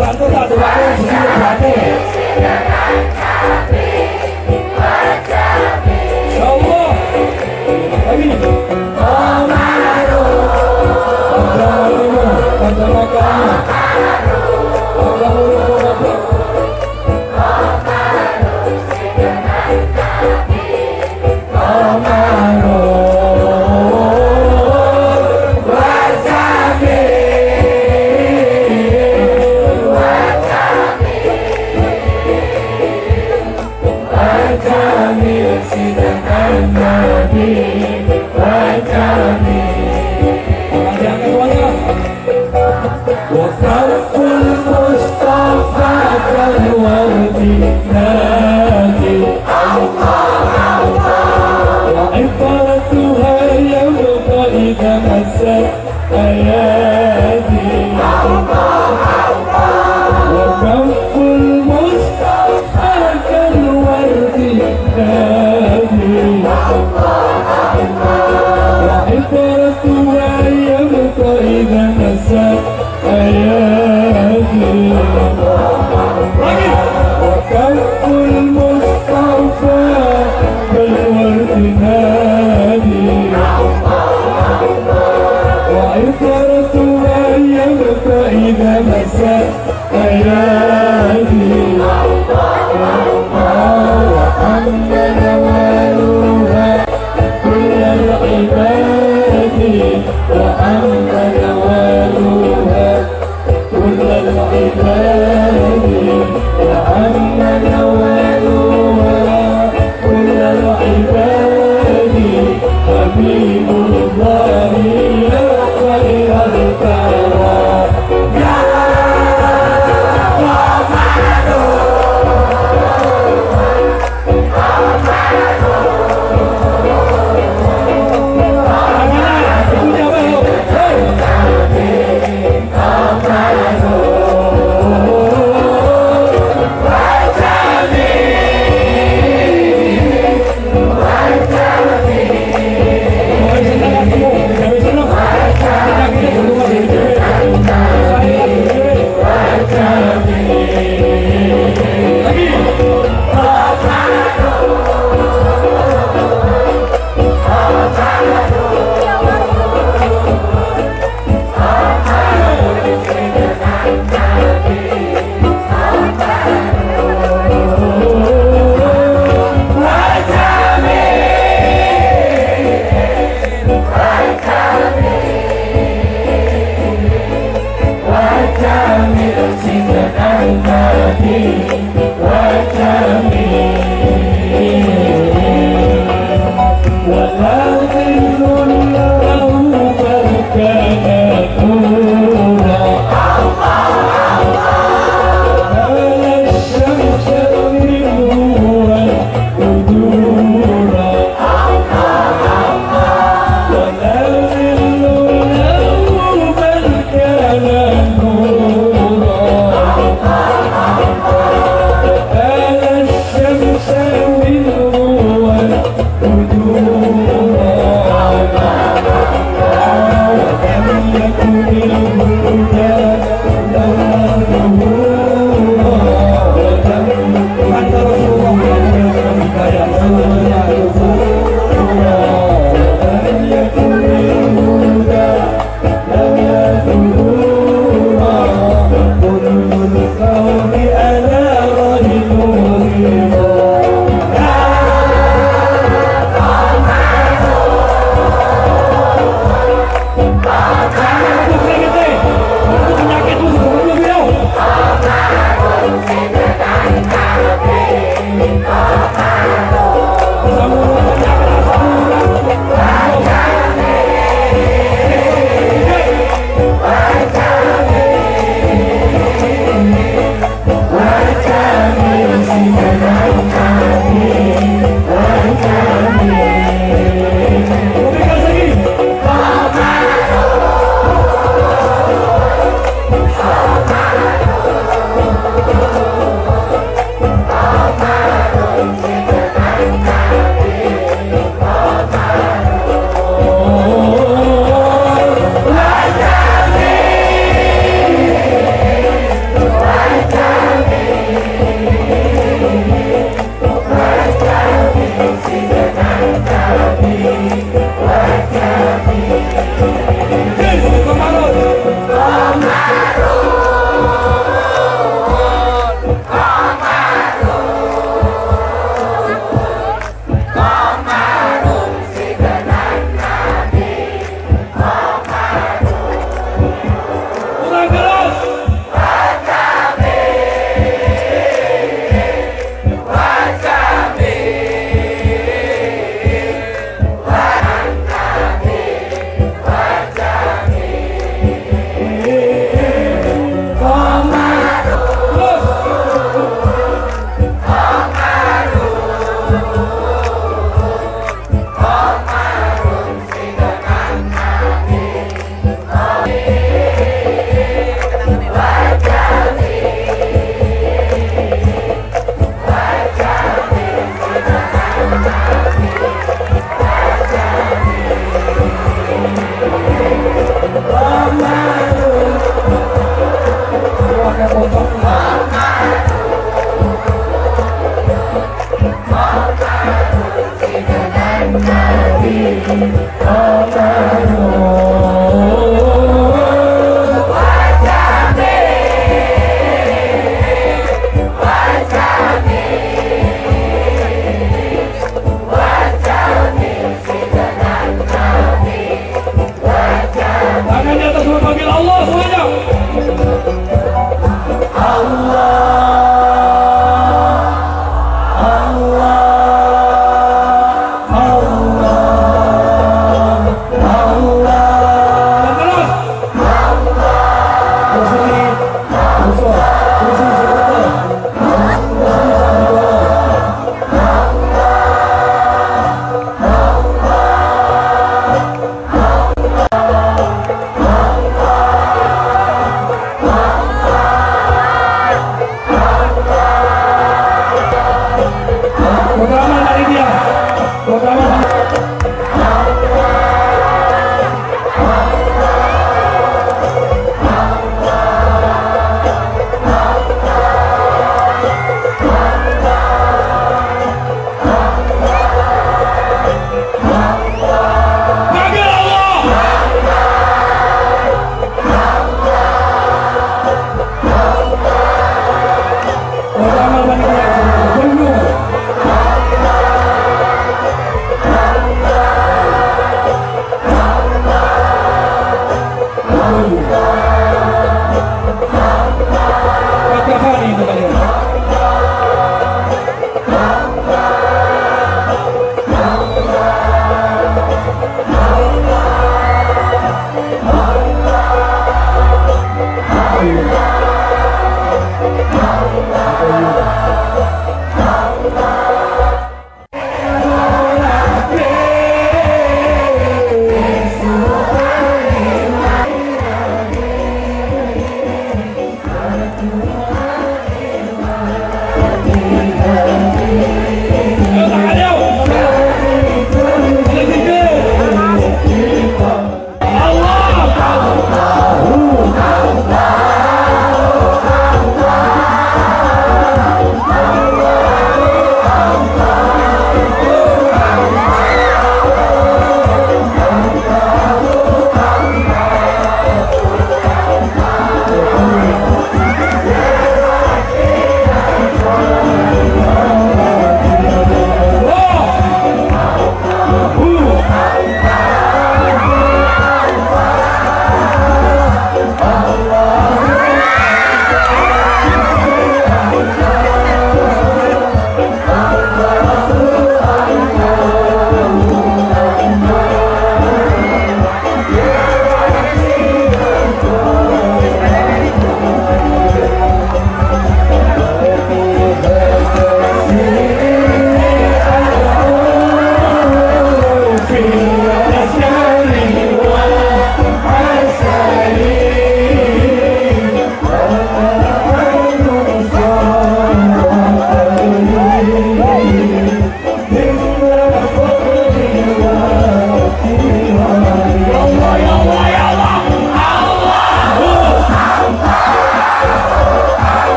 Wajib suara bantu Amen.